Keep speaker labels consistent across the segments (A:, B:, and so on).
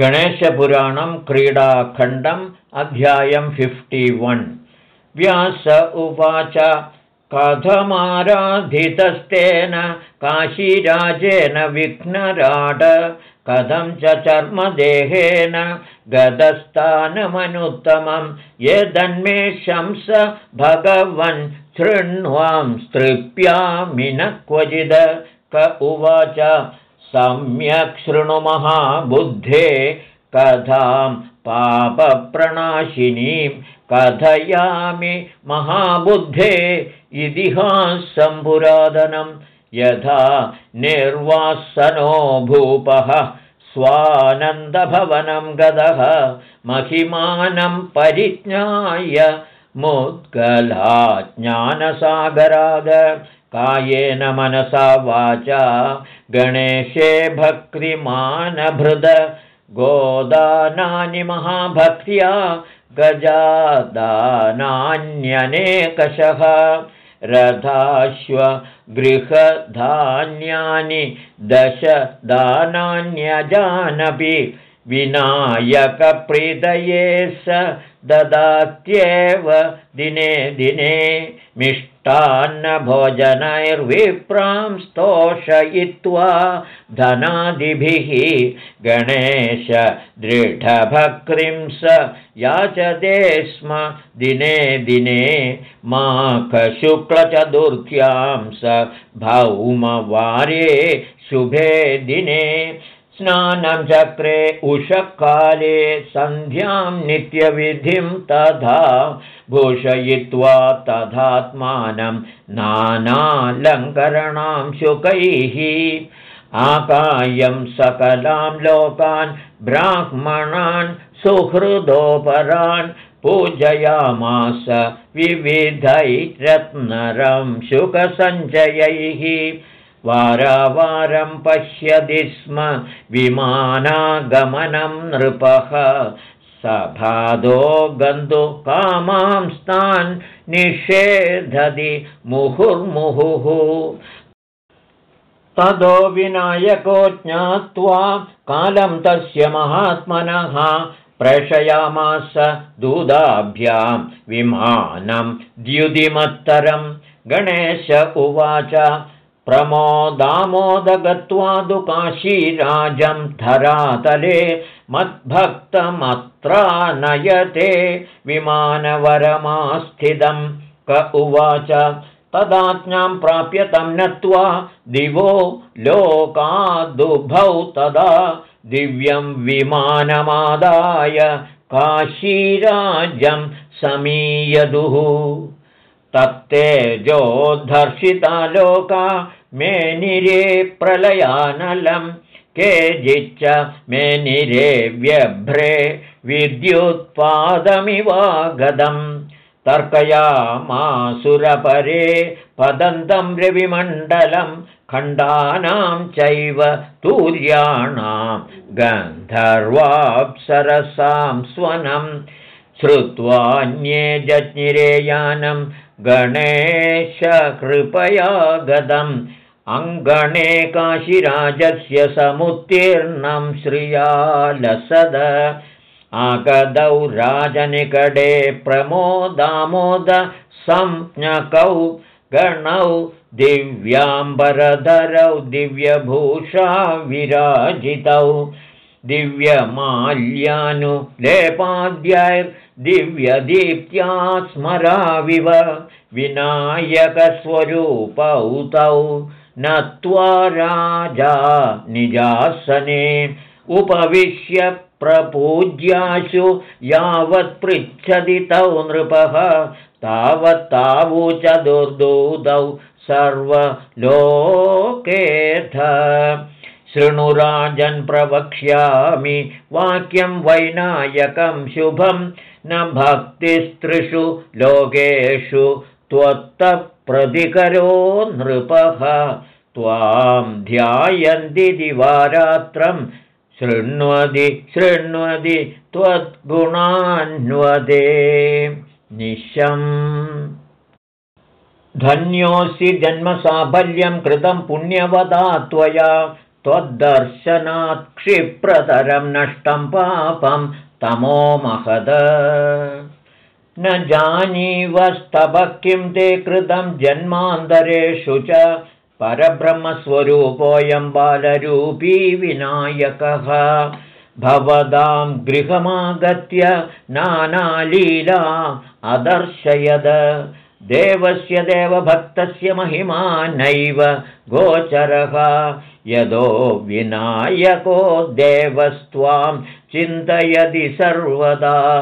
A: गणेशपुराणं क्रीडाखण्डम् अध्यायं fifty one Vyasa उवाच कथमाराधितस्तेन काशीराजेन विघ्नराड कथं च चर्मदेहेन गतस्थानमनुत्तमं यदन्मे शंस भगवन् शृण्वां स्तृप्यामि न क्वचिद क उवाच सम्यक् शृणुमहाबुद्धे कथां पापप्रणाशिनीं कथयामि महाबुद्धे इतिहासम्पुरादनं यथा निर्वासनो भूपः स्वानन्दभवनं गदः महिमानं परिज्ञाय मुद्गला ज्ञानसागराग कायेन मनसा वाचा गणेशे भक्तिमानभृद। गोदानानि महाभक्त्या गजादानान्यनेकशः। रथाश्वगृहधान्यानि दश दानान्यजानपि विनायकप्रीतये स ददात्येव दिने दिने मिष्टान्नभोजनैर्विप्रां स्तोषयित्वा धनादिभिः गणेश दृढभक्तिं स याचते स्म दिने दिने माखशुक्लचतुर्थ्यां स भौमवारे शुभे दिने स्नानं चक्रे उषःकाले सन्ध्यां नित्यविधिं तथा भूषयित्वा तथात्मानं नानालङ्करणां शुकैः। आकायं सकलां लोकान् ब्राह्मणान् सुहृदोपरान् पूजयामास विविधैरत्नरं शुकसञ्चयैः वारावारं पश्यति स्म विमानागमनं नृपः। सभादो गन्तुकामांस्तान् निषेधति मुहुर्मुहुः। तदो विनायको ज्ञात्वा कालं तस्य महात्मनः प्रेषयामास दूदाभ्यां विमानं द्युतिमत्तरं। गणेश उवाच प्रमोदामोदगत्वा काशीराजं धरातले मद्भक्तमत्रा नयते विमानवरमास्थितं। क उवाच तदाज्ञां प्राप्य तं नत्वा दिवो लोकादुभौ तदा दिव्यं विमानमादाय काशीराजं समीयदुः। तत्तेजोद्धर्षिता लोका मेनिरे प्रलयानलं केचिच्च मेनिरे व्यभ्रे विद्युत्पादमिवागदम् तर्कयामासुरपरे पदन्तं रविमण्डलं खण्डानां चैव तूर्याणां गन्धर्वाप्सरसां स्वनं श्रुत्वान्ये जज्ञिरेयानं गणेशकृपया गदम् अङ्गणे काशिराजस्य समुत्तीर्णं श्रियालसद। आगदौ राजनिकटे प्रमोदामोद संज्ञकौ गणौ दिव्याम्बरधरौ दिव्यभूषा विराजितौ। दिव्यमाल्यानुलेपाद्यैर्दिव्यदीप्त्या स्मराविव विनायकस्वरूपौ तौ नत्वा राजा निजासने उपविश्य प्रपूज्याशु यावत्पृच्छति तौ नृपः तावत्तावु चतुर्दूतौ सर्वलोकेऽथ। शृणुराजन् प्रवक्ष्यामि वाक्यं वैनायकं शुभं न भक्तिस्त्रिषु लोकेषु त्वत्तप्रतिकरो नृपः त्वां ध्यायन्ति दिवारात्रं शृण्वति शृण्वति त्वद्गुणान्वदे। निशम्। धन्योऽसि जन्मसाफल्यं कृतं पुण्यवदा त्वया त्वद्दर्शनात् क्षिप्रतरं नष्टं पापं तमो महद। न जानीवस्तव किं ते कृतं जन्मान्तरेषु च परब्रह्मस्वरूपोऽयं बालरूपी विनायकः। भवदां गृहमागत्य नानालीला अदर्शयद। देवस्य देवभक्तस्य महिमा नैव गोचरः। यदो विनायको देवस्त्वां चिन्तयति सर्वदा।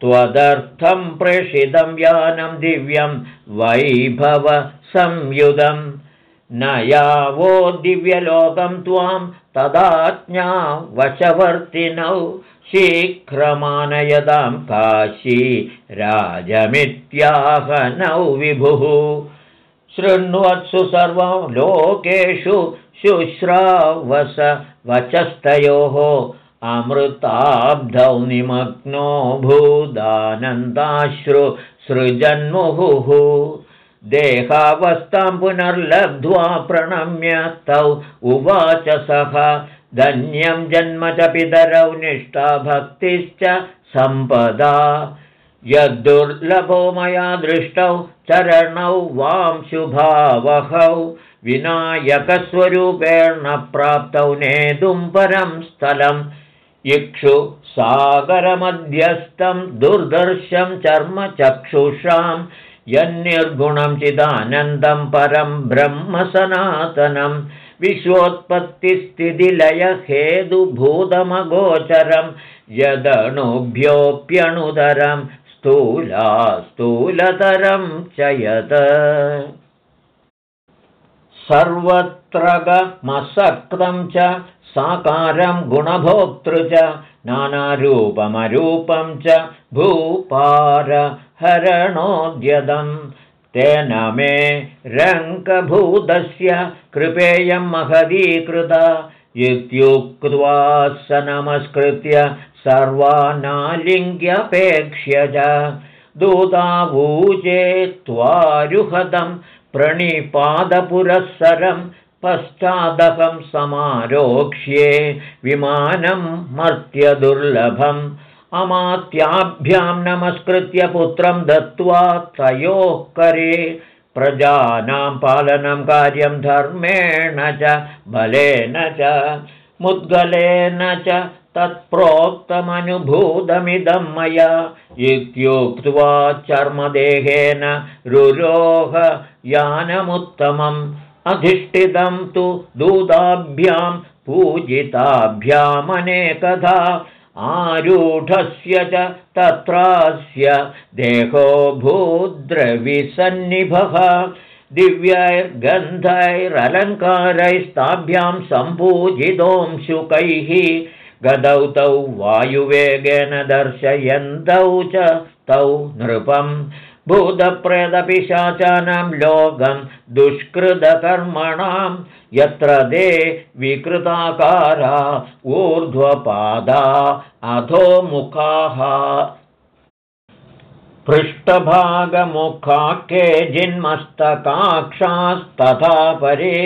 A: त्वदर्थं प्रेषितं यानं दिव्यं वैभवसंयुधम् न यावो दिव्यलोकं त्वां तदाज्ञा वशवर्तिनौ शीघ्रमानयदां काशी राजमित्याहनौ विभुः। शृण्वत्सु सर्वलोकेषु शुश्रावस वचस्तयोः अमृताब्धौ निमग्नो भूदानन्दाश्रु सृजन्मुहुः देहावस्थां पुनर्लब्ध्वा प्रणम्य तौ उवाच सः। धन्यं जन्म च पितरौ निष्ठा भक्तिश्च सम्पदा। यद्दुर्लभो मया दृष्टौ चरणौ वां शुभावहौ। विनायकस्वरूपेण प्राप्तौ नेतुं परं स्थलम्। इक्षु सागरमध्यस्थं दुर्दर्शं चर्मचक्षुषां यन्निर्गुणं चिदानन्दं परं ब्रह्म सनातनं। विश्वोत्पत्तिस्थितिलयहेतुभूतमगोचरं। यदणुभ्योऽप्यणुतरं स्थूला स्थूलतरं च यत्। सर्वत्रगमसक्तं च साकारं गुणभोक्तृ च नानारूपमरूपं च भूपारहरणोद्यतम् तेन मे रङ्कभूतस्य कृपेयं महदीकृत। इत्युक्त्वा स नमस्कृत्य सर्वानालिङ्ग्यपेक्ष्य च। दूतावूचे त्वारुहदं प्रणिपादपुरःसरं पश्चादहं समारोक्ष्ये विमानं मर्त्यदुर्लभम् अमात्याभ्यां नमस्कृत्य पुत्रं दत्त्वा तयोः करे प्रजानां पालनं कार्यं धर्मेण च बलेन च मुद्गलेन च तत्प्रोक्तमनुभूतमिदं मया। इत्युक्त्वा चर्मदेहेन रुरोह यानमुत्तमम् अधिष्ठितं तु दूताभ्यां पूजिताभ्यामनेकधा आरूढस्य च तत्रास्य देहो भूद्रविसन्निभः। दिव्यैर्गन्धैरलङ्कारैस्ताभ्यां सम्पूजितोंशुकैः गदौ तौ वायुवेगेन दर्शयन्तौ च तौ नृपम् भूतप्रेदपिशाचानां लोकं दुष्कृतकर्मणां यत्र ते विकृताकारा ऊर्ध्वपादा अधोमुखाः पृष्ठभागमुखा जिन्मस्तकाक्षास्तथा परे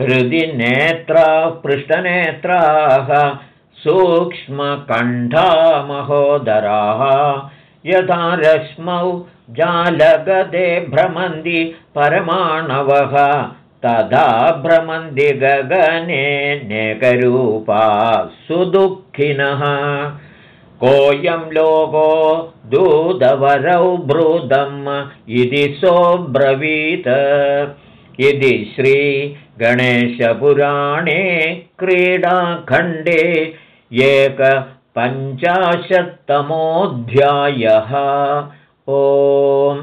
A: हृदि नेत्राः पृष्ठनेत्राः सूक्ष्मकण्ठा महोदराः। यथा रश्मौ जालगदे भ्रमन्ति परमाणवः तदा भ्रमन्ति गगने नेकरूपा सुदुःखिनः। कोऽयं लोको दूदवरौ ब्रूदम् इति सोऽब्रवीत्। इति श्रीगणेशपुराणे क्रीडाखण्डे एकपञ्चाशत्तमोऽध्यायः ഓം